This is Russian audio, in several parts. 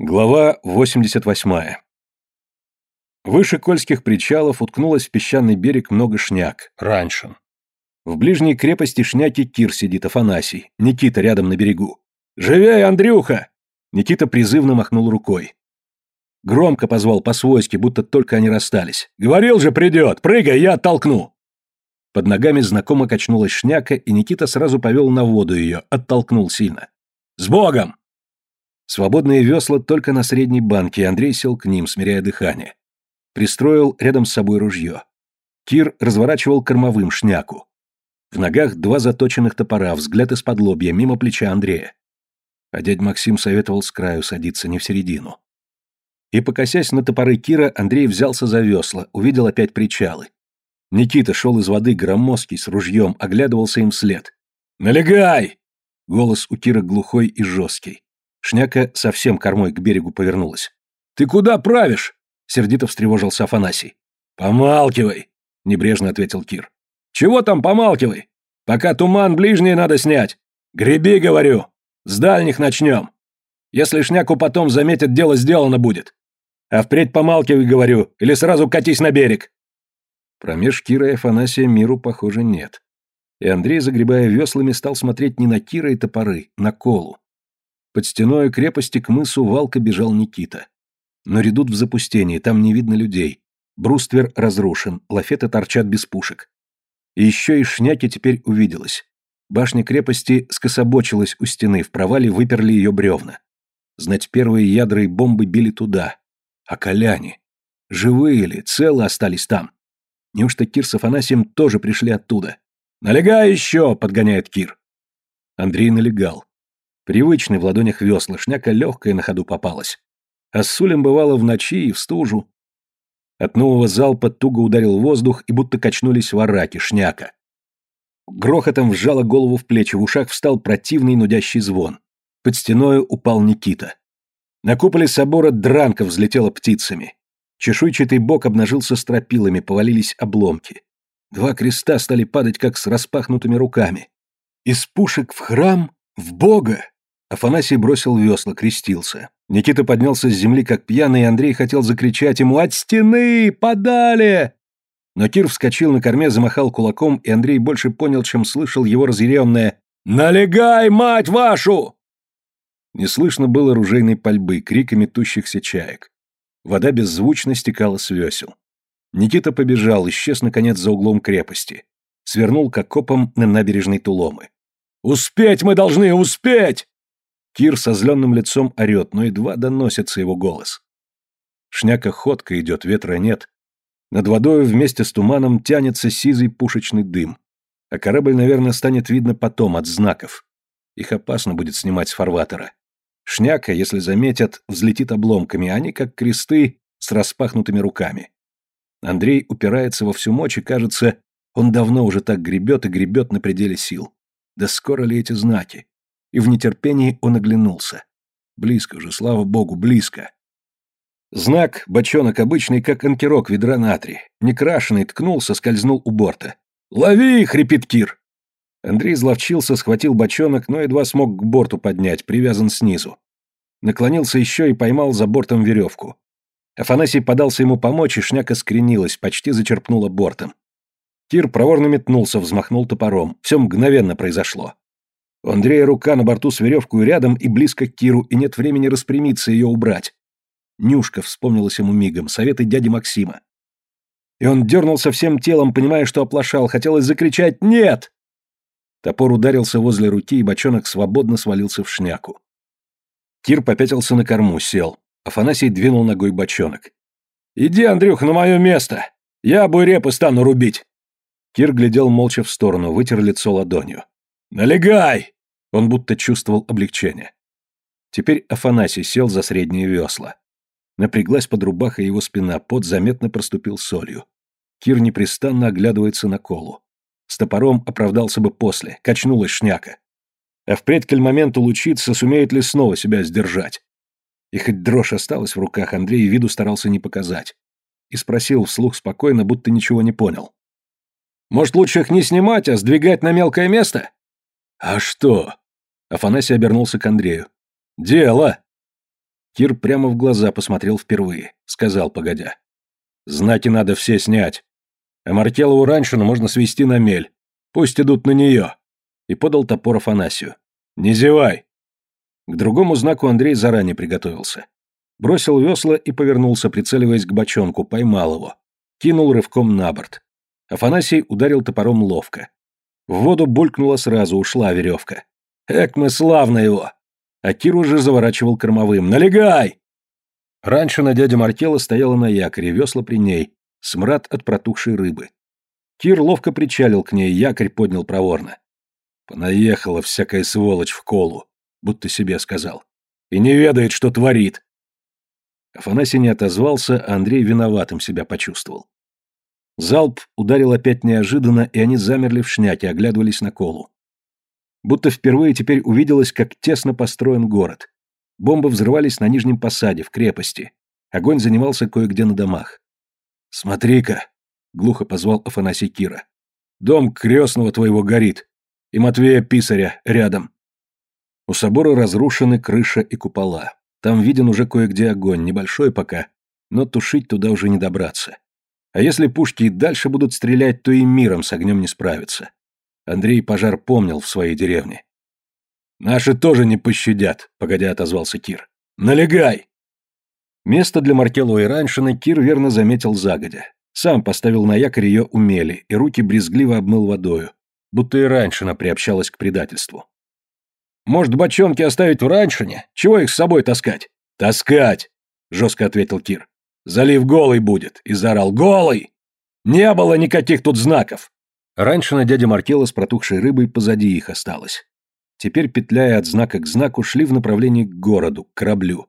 Глава 88. Выше Кольских причалов уткнулась в песчаный берег много шняк, раньше. В ближней крепости шняки Кир сидит Афанасий, Никита рядом на берегу. «Живей, Андрюха!» Никита призывно махнул рукой. Громко позвал по-свойски, будто только они расстались. «Говорил же, придет! Прыгай, я оттолкну!» Под ногами знакомо качнулась шняка, и Никита сразу повел на воду ее, оттолкнул сильно. «С Богом!» Свободные весла только на средней банке, и Андрей сел к ним, смиряя дыхание. Пристроил рядом с собой ружье. Кир разворачивал кормовым шняку. В ногах два заточенных топора, взгляд из-под лобья, мимо плеча Андрея. А дядь Максим советовал с краю садиться, не в середину. И, покосясь на топоры Кира, Андрей взялся за весла, увидел опять причалы. Никита шел из воды громоздкий, с ружьем, оглядывался им вслед. «Налегай!» Голос у Кира глухой и жесткий. Шняка совсем кормой к берегу повернулась. «Ты куда правишь?» — сердито встревожился Афанасий. «Помалкивай!» — небрежно ответил Кир. «Чего там помалкивай? Пока туман ближний надо снять. Греби, говорю. С дальних начнем. Если шняку потом заметят, дело сделано будет. А впредь помалкивай, говорю, или сразу катись на берег». Промеж Кира и Афанасия миру, похоже, нет. И Андрей, загребая веслами, стал смотреть не на Кира и топоры, на колу. Под стеной крепости к мысу Валка бежал Никита. Но редут в запустении, там не видно людей. Бруствер разрушен, лафеты торчат без пушек. И еще и шняки теперь увиделась. Башня крепости скособочилась у стены, в провале выперли ее бревна. Знать, первые ядра и бомбы били туда. А коляне? Живые ли, целы остались там? Неужто Кир с Афанасием тоже пришли оттуда? «Налегай еще!» — подгоняет Кир. Андрей налегал. Привычный в ладонях весла, шняка легкая на ходу попалась. А с сулем бывало в ночи и в стужу. От нового залпа туго ударил воздух, и будто качнулись вараки, шняка. Грохотом вжала голову в плечи, в ушах встал противный нудящий звон. Под стеною упал Никита. На куполе собора дранка взлетела птицами. Чешуйчатый бок обнажился стропилами, повалились обломки. Два креста стали падать, как с распахнутыми руками. Из пушек в храм, в Бога! Афанасий бросил весла, крестился. Никита поднялся с земли, как пьяный, и Андрей хотел закричать ему «От стены! Подали!» Но Кир вскочил на корме, замахал кулаком, и Андрей больше понял, чем слышал его разъяренное «Налегай, мать вашу!» Не слышно было ружейной пальбы, крика метущихся чаек. Вода беззвучно стекала с весел. Никита побежал, исчез, наконец, за углом крепости. Свернул к окопам на набережной Туломы. «Успеть мы должны, успеть!» Кир со зленым лицом орет, но едва доносится его голос. Шняка ходка идет, ветра нет. Над водой вместе с туманом тянется сизый пушечный дым. А корабль, наверное, станет видно потом, от знаков. Их опасно будет снимать с фарватера. Шняка, если заметят, взлетит обломками, а они, как кресты, с распахнутыми руками. Андрей упирается во всю мощь, и кажется, он давно уже так гребет и гребет на пределе сил. Да скоро ли эти знаки? И в нетерпении он оглянулся. Близко же, слава богу, близко. Знак, бочонок обычный, как анкерок ведра натрия. Некрашенный, ткнулся, скользнул у борта. «Лови!» — хрипит Кир. Андрей зловчился, схватил бочонок, но едва смог к борту поднять, привязан снизу. Наклонился еще и поймал за бортом веревку. Афанасий подался ему помочь, и шняка скренилась, почти зачерпнула бортом. Кир проворно метнулся, взмахнул топором. Все мгновенно произошло. У Андрея рука на борту с веревкой рядом и близко к Киру, и нет времени распрямиться и ее убрать. Нюшка вспомнилась ему мигом, советы дяди Максима. И он дернулся всем телом, понимая, что оплошал, хотелось закричать «Нет!». Топор ударился возле руки, и бочонок свободно свалился в шняку. Кир попятился на корму, сел. Афанасий двинул ногой бочонок. «Иди, Андрюх, на мое место! Я буйрепы стану рубить!» Кир глядел молча в сторону, вытер лицо ладонью. «Налегай!» Он будто чувствовал облегчение. Теперь Афанасий сел за средние весла. Напряглась под рубахой его спина, пот заметно проступил солью. Кир непрестанно оглядывается на колу. С топором оправдался бы после, качнулась шняка. А впредь к моменту лучиться, сумеет ли снова себя сдержать. И хоть дрожь осталась в руках, Андрей виду старался не показать. И спросил вслух спокойно, будто ничего не понял. «Может, лучше их не снимать, а сдвигать на мелкое место?» «А что?» Афанасий обернулся к Андрею. «Дело!» Кир прямо в глаза посмотрел впервые, сказал, погодя. «Знаки надо все снять. А Маркелову раньшину можно свести на мель. Пусть идут на нее». И подал топор Афанасию. «Не зевай!» К другому знаку Андрей заранее приготовился. Бросил весла и повернулся, прицеливаясь к бочонку, поймал его. Кинул рывком на борт. Афанасий ударил топором ловко. В воду булькнула сразу, ушла веревка. «Эк мы славно его!» А Кир уже заворачивал кормовым. «Налегай!» Раньше на дядя Маркела стояла на якоре, весла при ней, смрад от протухшей рыбы. Кир ловко причалил к ней, якорь поднял проворно. Понаехала всякая сволочь в колу, будто себе сказал. И не ведает, что творит. Афанасий не отозвался, а Андрей виноватым себя почувствовал. Залп ударил опять неожиданно, и они замерли в шняке, оглядывались на колу. Будто впервые теперь увиделось, как тесно построен город. Бомбы взрывались на нижнем посаде, в крепости. Огонь занимался кое-где на домах. «Смотри-ка!» — глухо позвал Афанасий Кира. «Дом крестного твоего горит, и Матвея Писаря рядом». У собора разрушены крыша и купола. Там виден уже кое-где огонь, небольшой пока, но тушить туда уже не добраться. А если пушки и дальше будут стрелять, то и миром с огнем не справятся. Андрей пожар помнил в своей деревне. «Наши тоже не пощадят», — погодя отозвался Кир. «Налегай!» Место для Маркеловой раньшины Кир верно заметил загодя. Сам поставил на якорь ее умели, и руки брезгливо обмыл водою, будто и раньшина приобщалась к предательству. «Может, бочонки оставить в раньшине? Чего их с собой таскать?» «Таскать!» — жестко ответил Кир. «Залив голый будет!» — и заорал. «Голый! Не было никаких тут знаков!» Раньше на дядя Маркела с протухшей рыбой позади их осталось. Теперь, петляя от знака к знаку, шли в направлении к городу, к кораблю.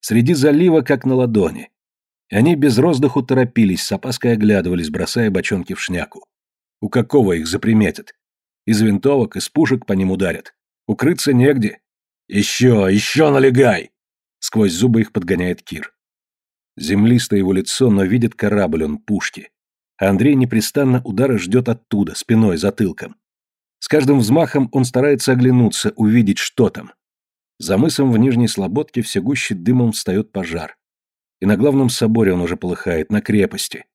Среди залива, как на ладони. И они без роздыху торопились, с опаской оглядывались, бросая бочонки в шняку. У какого их заприметят? Из винтовок, из пушек по ним ударят. Укрыться негде. Еще, еще налегай! Сквозь зубы их подгоняет Кир. Землистое его лицо, но видит корабль он, пушки а Андрей непрестанно удара ждет оттуда, спиной, затылком. С каждым взмахом он старается оглянуться, увидеть, что там. За мысом в Нижней Слободке все гуще дымом встает пожар. И на главном соборе он уже полыхает, на крепости.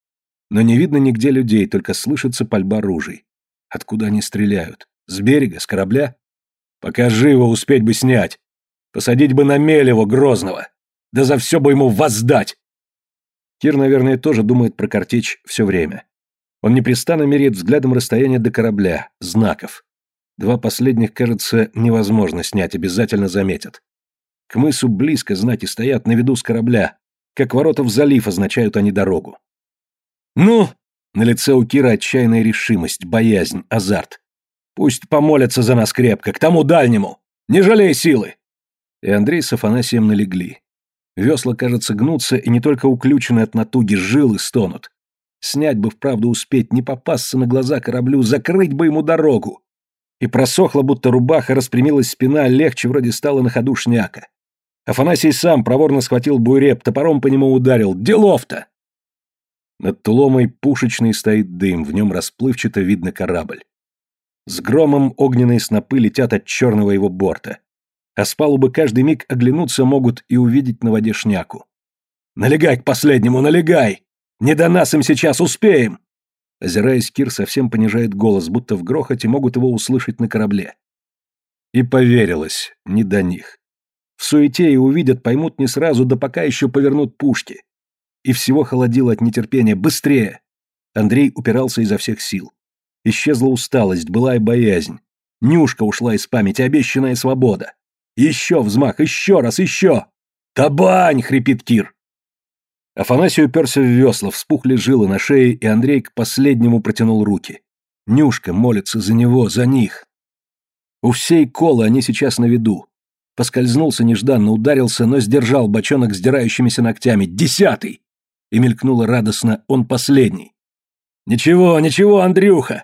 Но не видно нигде людей, только слышится пальба ружей. Откуда они стреляют? С берега, с корабля? Покажи его, успеть бы снять. Посадить бы на мель его, Грозного. Да за все бы ему воздать. Кир, наверное, тоже думает про картечь все время. Он непрестанно меряет взглядом расстояние до корабля, знаков. Два последних, кажется, невозможно снять, обязательно заметят. К мысу близко знаки стоят на виду с корабля, как ворота в залив означают они дорогу. «Ну!» — на лице у Кира отчаянная решимость, боязнь, азарт. «Пусть помолятся за нас крепко, к тому дальнему! Не жалей силы!» И Андрей с Афанасием налегли. Весла, кажется, гнутся, и не только уключены от натуги, жилы стонут. Снять бы вправду успеть, не попасться на глаза кораблю, закрыть бы ему дорогу. И просохла, будто рубаха, распрямилась спина, легче вроде стало на ходу шняка. Афанасий сам проворно схватил буйреп, топором по нему ударил. Делов-то! Над Туломой пушечный стоит дым, в нем расплывчато видно корабль. С громом огненные снопы летят от черного его борта а с палубы каждый миг оглянуться могут и увидеть на воде шняку. «Налегай к последнему, налегай! Не до нас им сейчас, успеем!» Озираясь, Кир совсем понижает голос, будто в грохоте могут его услышать на корабле. И поверилось, не до них. В суете и увидят, поймут не сразу, да пока еще повернут пушки. И всего холодило от нетерпения. Быстрее! Андрей упирался изо всех сил. Исчезла усталость, была и боязнь. Нюшка ушла из памяти, обещанная свобода. Еще взмах, еще раз, еще! Табань! хрипит Кир. Афанасий уперся в весла, вспухли жилы на шее, и Андрей к последнему протянул руки. Нюшка молится за него, за них. У всей колы они сейчас на виду. Поскользнулся нежданно, ударился, но сдержал бочонок сдирающимися ногтями. Десятый! И мелькнуло радостно, он последний. «Ничего, ничего, Андрюха!»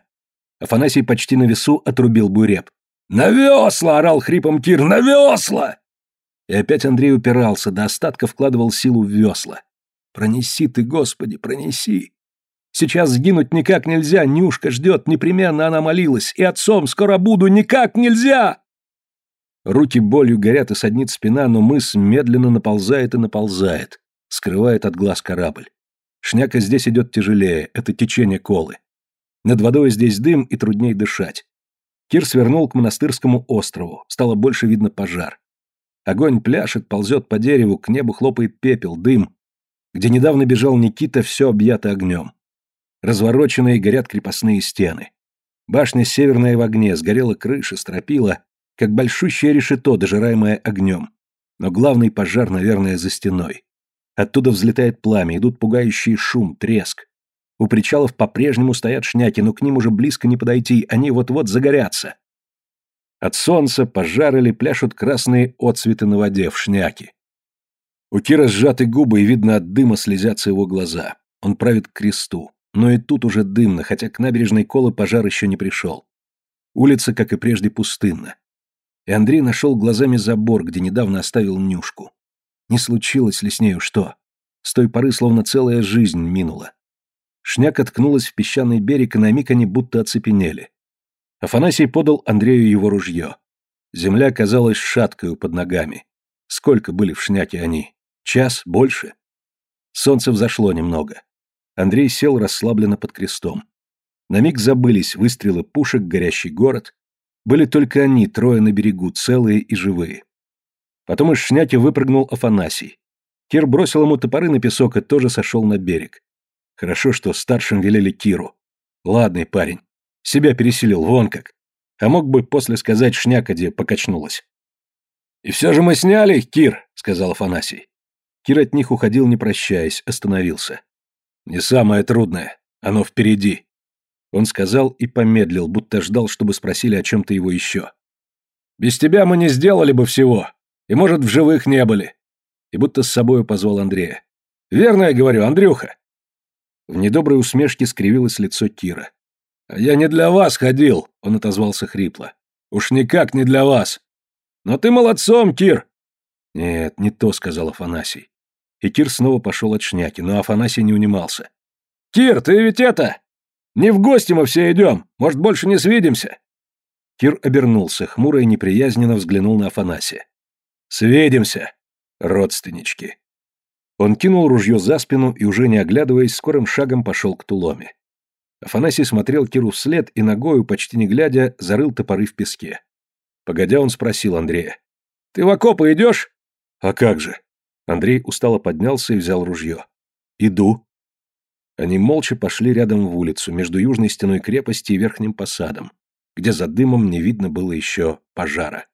Афанасий почти на весу отрубил буреп. «На весла!» — орал хрипом Кир. «На весла!» И опять Андрей упирался, до остатка вкладывал силу в весла. «Пронеси ты, Господи, пронеси!» Сейчас сгинуть никак нельзя, Нюшка ждет, непременно она молилась. И отцом скоро буду, никак нельзя!» Руки болью горят и саднит спина, но мыс медленно наползает и наползает, скрывает от глаз корабль. Шняка здесь идет тяжелее, это течение колы. Над водой здесь дым и трудней дышать. Кир свернул к монастырскому острову, стало больше видно пожар. Огонь пляшет, ползет по дереву, к небу хлопает пепел, дым. Где недавно бежал Никита, все объято огнем. Развороченные горят крепостные стены. Башня северная в огне, сгорела крыша, стропила, как большущее решето, дожираемое огнем. Но главный пожар, наверное, за стеной. Оттуда взлетает пламя, идут пугающие шум, треск. У причалов по-прежнему стоят шняки, но к ним уже близко не подойти, они вот-вот загорятся. От солнца пожарили, пляшут красные отцветы на воде в шняке. У Кира сжаты губы, и видно от дыма слезятся его глаза. Он правит к кресту. Но и тут уже дымно, хотя к набережной Колы пожар еще не пришел. Улица, как и прежде, пустынна и Андрей нашел глазами забор, где недавно оставил Нюшку. Не случилось ли с нею что? С той поры словно целая жизнь минула. Шняк откнулась в песчаный берег, и на миг они будто оцепенели. Афанасий подал Андрею его ружье. Земля казалась шаткою под ногами. Сколько были в шняке они? Час? Больше? Солнце взошло немного. Андрей сел расслабленно под крестом. На миг забылись выстрелы пушек, горящий город, были только они, трое на берегу, целые и живые. Потом из шняки выпрыгнул Афанасий. Кир бросил ему топоры на песок и тоже сошел на берег. Хорошо, что старшим велели Киру. Ладный парень. Себя переселил, вон как. А мог бы после сказать шняка, где покачнулась. «И все же мы сняли Кир», — сказал Афанасий. Кир от них уходил, не прощаясь, остановился. «Не самое трудное. Оно впереди. Он сказал и помедлил, будто ждал, чтобы спросили о чем-то его еще. «Без тебя мы не сделали бы всего. И, может, в живых не были». И будто с собою позвал Андрея. «Верно я говорю, Андрюха?» В недоброй усмешке скривилось лицо Кира. «А я не для вас ходил», — он отозвался хрипло. «Уж никак не для вас. Но ты молодцом, Кир!» «Нет, не то», — сказал Афанасий. И Кир снова пошел от шняки, но Афанасий не унимался. «Кир, ты ведь это... Не в гости мы все идем. Может, больше не свидимся?» Кир обернулся, хмуро и неприязненно взглянул на Афанасия. «Свидимся, родственнички». Он кинул ружье за спину и, уже не оглядываясь, скорым шагом пошел к Туломе. Афанасий смотрел Киру вслед и ногою, почти не глядя, зарыл топоры в песке. Погодя, он спросил Андрея. «Ты в окопы идешь?» «А как же?» Андрей устало поднялся и взял ружье. «Иду», они молча пошли рядом в улицу, между южной стеной крепости и верхним посадом, где за дымом не видно было еще пожара.